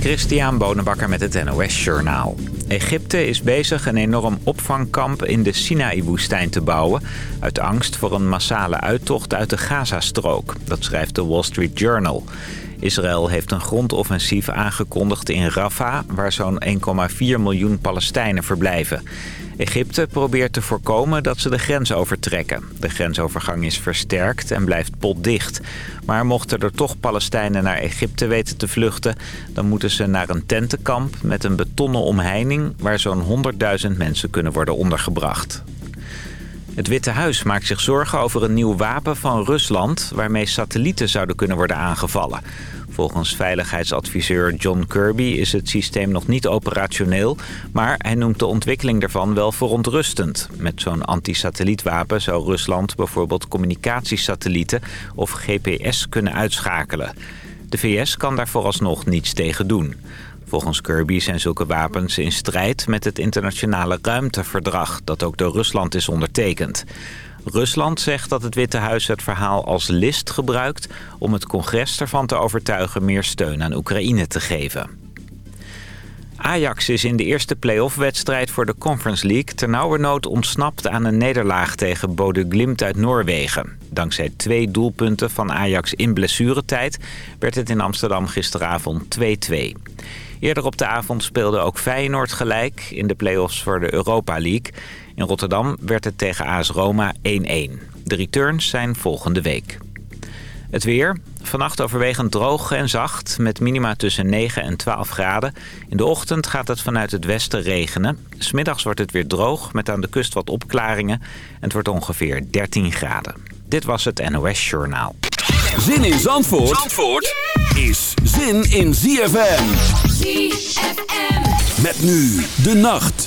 Christian Bonenbakker met het NOS Journaal. Egypte is bezig een enorm opvangkamp in de Sinaï-woestijn te bouwen... uit angst voor een massale uittocht uit de Gazastrook. Dat schrijft de Wall Street Journal. Israël heeft een grondoffensief aangekondigd in Rafah... waar zo'n 1,4 miljoen Palestijnen verblijven. Egypte probeert te voorkomen dat ze de grens overtrekken. De grensovergang is versterkt en blijft potdicht. Maar mochten er toch Palestijnen naar Egypte weten te vluchten... dan moeten ze naar een tentenkamp met een betonnen omheining... waar zo'n 100.000 mensen kunnen worden ondergebracht. Het Witte Huis maakt zich zorgen over een nieuw wapen van Rusland... waarmee satellieten zouden kunnen worden aangevallen. Volgens veiligheidsadviseur John Kirby is het systeem nog niet operationeel... maar hij noemt de ontwikkeling daarvan wel verontrustend. Met zo'n antisatellietwapen zou Rusland bijvoorbeeld communicatiesatellieten of GPS kunnen uitschakelen. De VS kan daar vooralsnog niets tegen doen. Volgens Kirby zijn zulke wapens in strijd met het internationale ruimteverdrag... dat ook door Rusland is ondertekend. Rusland zegt dat het Witte Huis het verhaal als list gebruikt... om het congres ervan te overtuigen meer steun aan Oekraïne te geven. Ajax is in de eerste play-off-wedstrijd voor de Conference League... ternauwernood ontsnapt aan een nederlaag tegen Bode Glimt uit Noorwegen. Dankzij twee doelpunten van Ajax in blessuretijd... werd het in Amsterdam gisteravond 2-2. Eerder op de avond speelde ook Feyenoord gelijk in de play-offs voor de Europa League. In Rotterdam werd het tegen AS Roma 1-1. De returns zijn volgende week. Het weer. Vannacht overwegend droog en zacht met minima tussen 9 en 12 graden. In de ochtend gaat het vanuit het westen regenen. Smiddags wordt het weer droog met aan de kust wat opklaringen. En het wordt ongeveer 13 graden. Dit was het NOS Journaal. Zin in Zandvoort, Zandvoort is zin in ZFM. Met nu de nacht.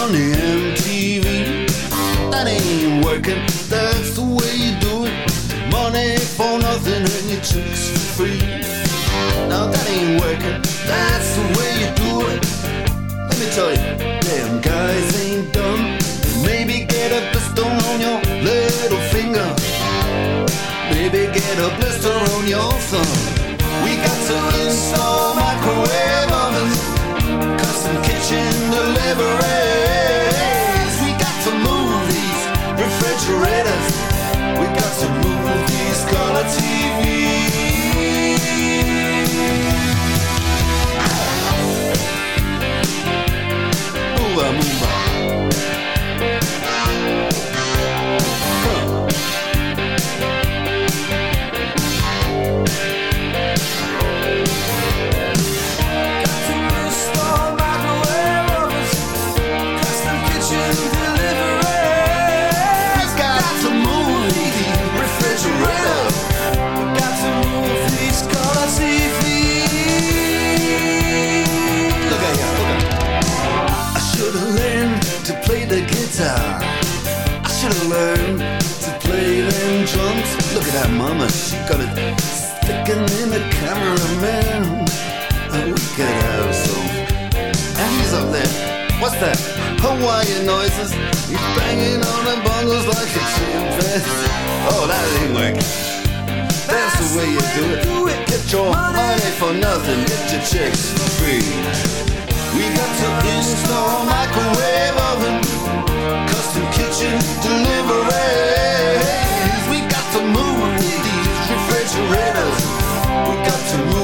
on the MTV. That ain't working, that's the way you do it. Money for nothing and your chicks for free. Now that ain't working, that's the way you do it. Let me tell you, them guys ain't dumb. Maybe get a blister on your little finger. Maybe get a blister on your thumb. We got to install microwave ovens, custom kitchen deliveries. To move these color TVs. What's that? Hawaiian noises. He's banging on the bongos like a chimpanzee. Oh, that ain't working. That's the way you do it. Get your money for nothing. Get your chicks for free. We got to install microwave oven, custom kitchen deliveries. We got to move these refrigerators. We got to move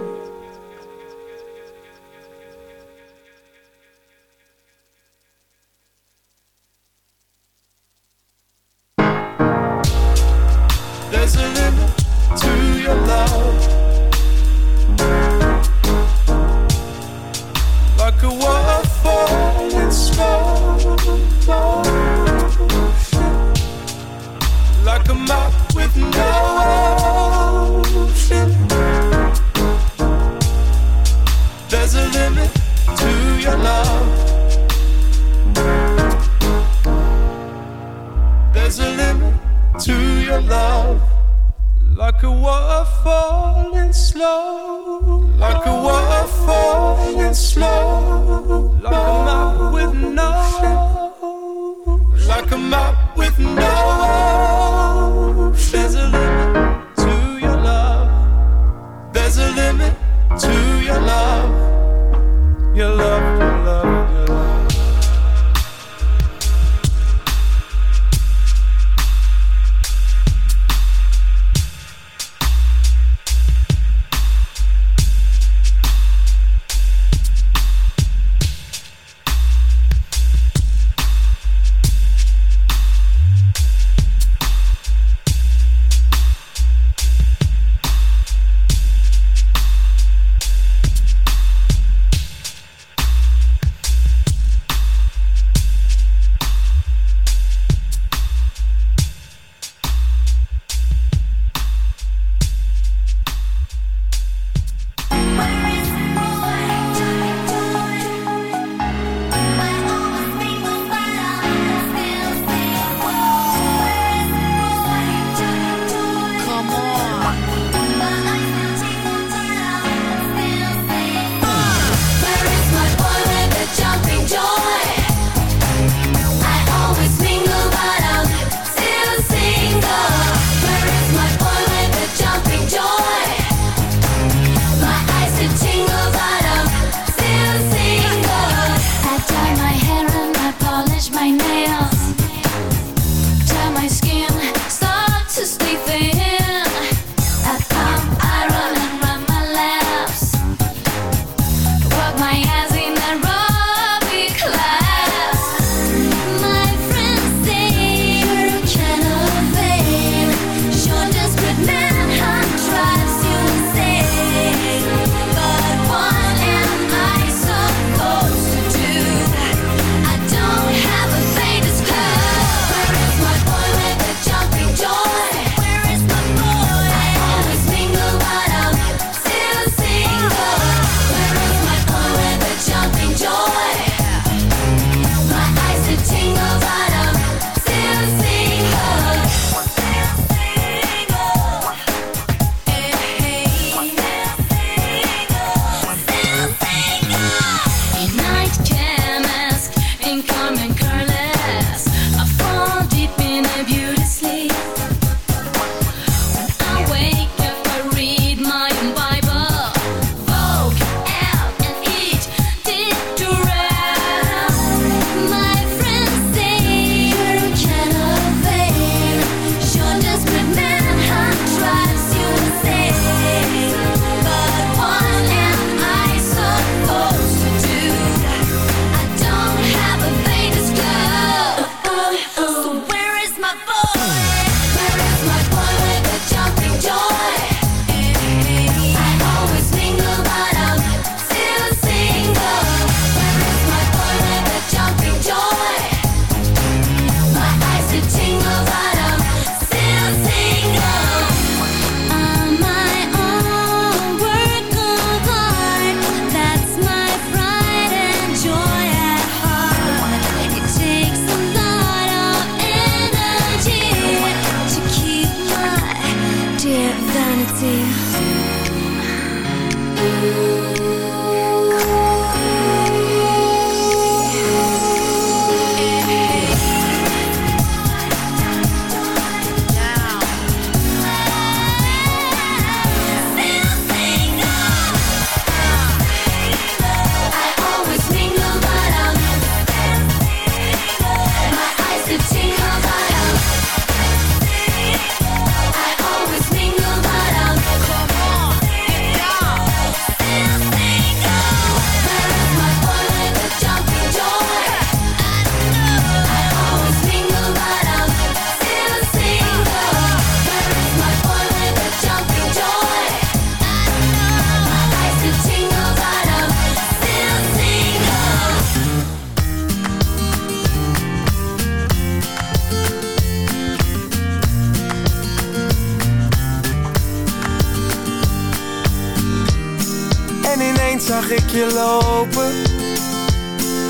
je lopen.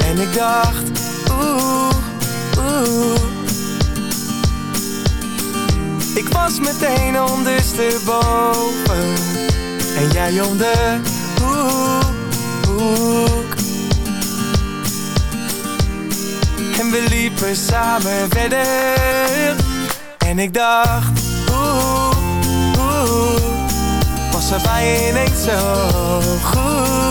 En ik dacht, oeh, oeh. Ik was meteen ondersteboven. En jij om de Oeh, En we liepen samen verder. En ik dacht, oeh, oeh. Was er bij zo goed?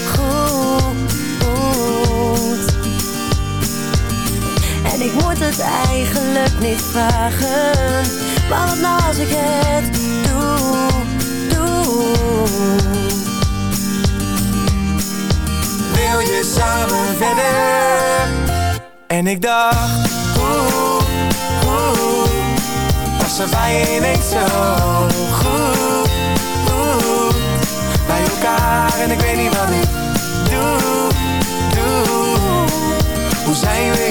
het eigenlijk niet vragen, maar wat nou als ik het doe, doe. Wil je samen verder? En ik dacht, oeh, oeh, bij je ineens zo goed en ik weet niet wat ik doe, doe. Hoe zijn we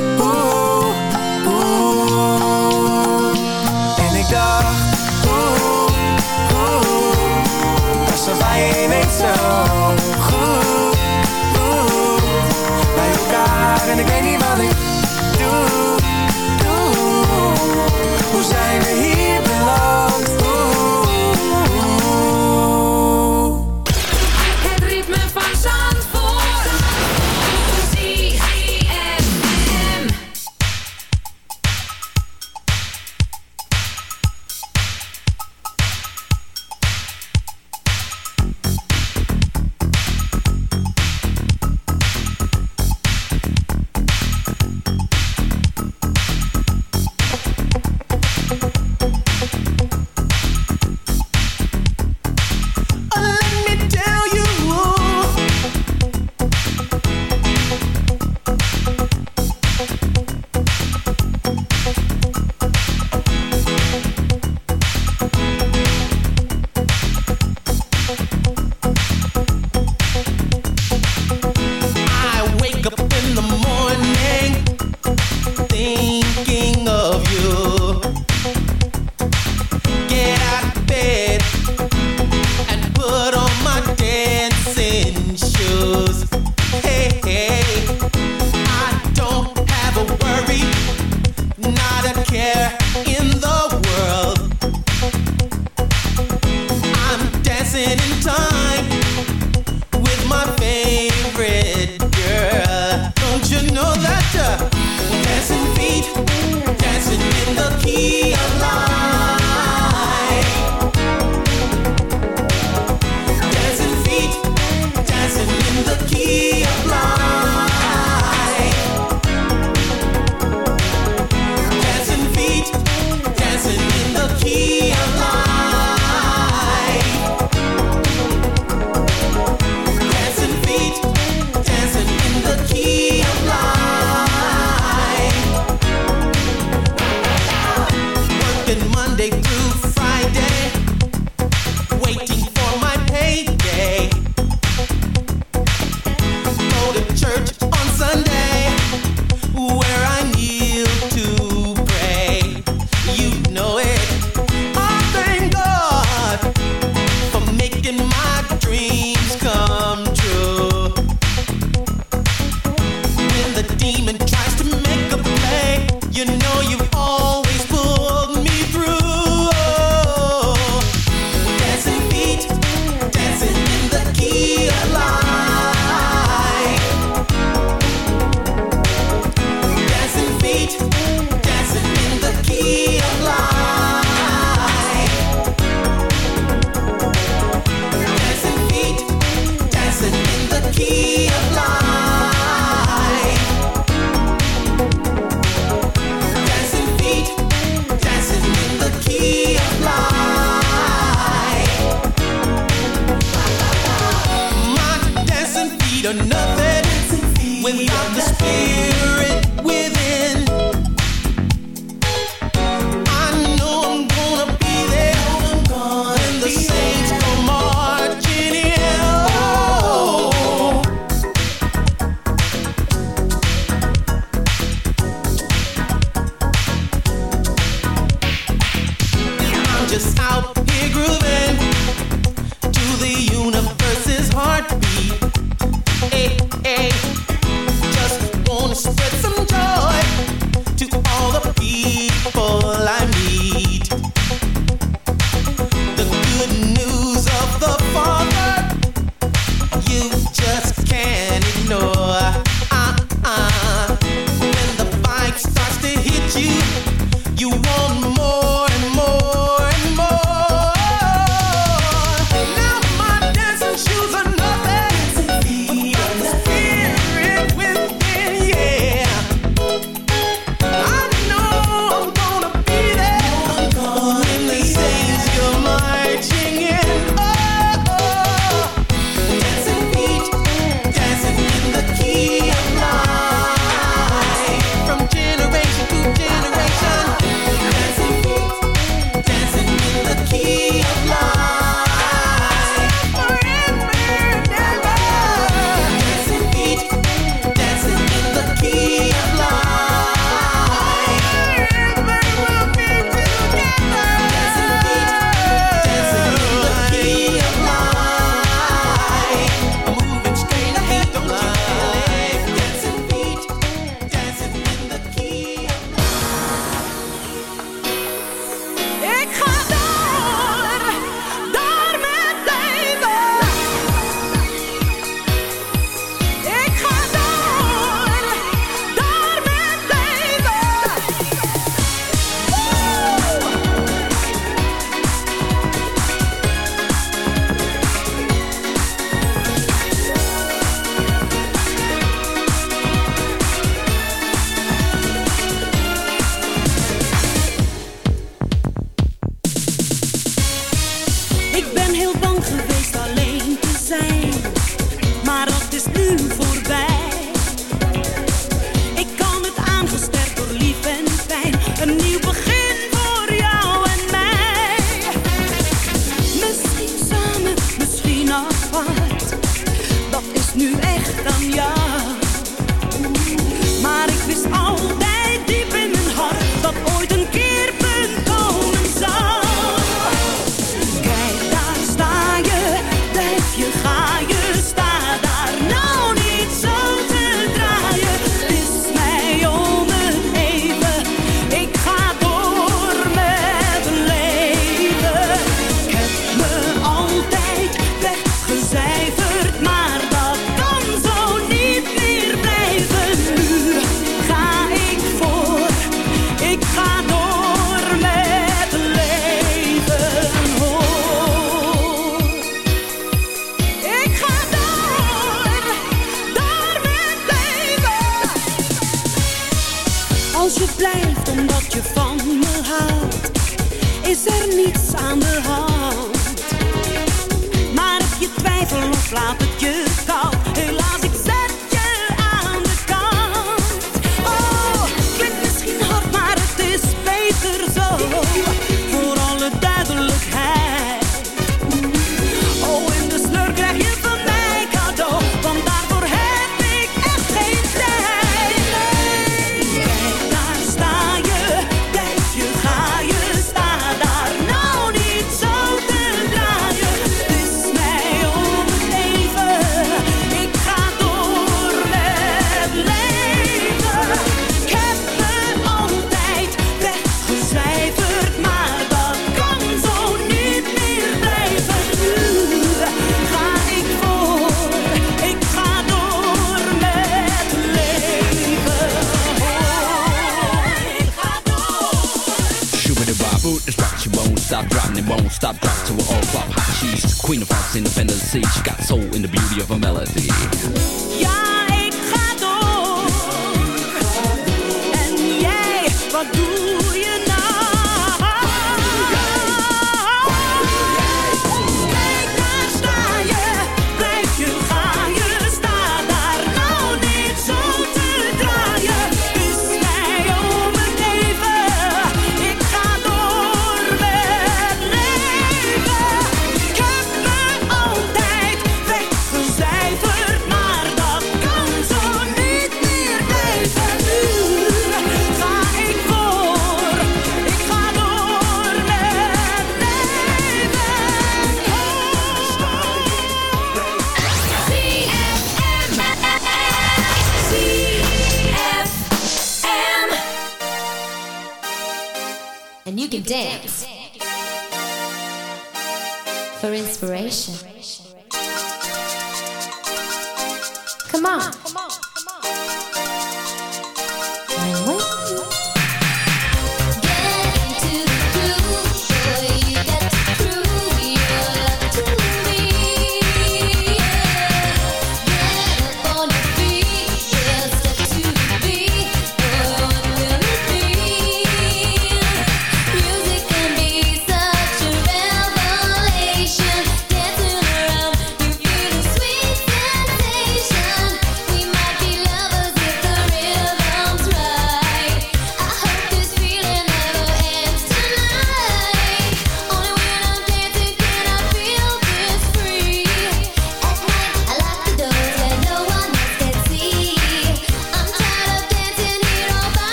Twijfel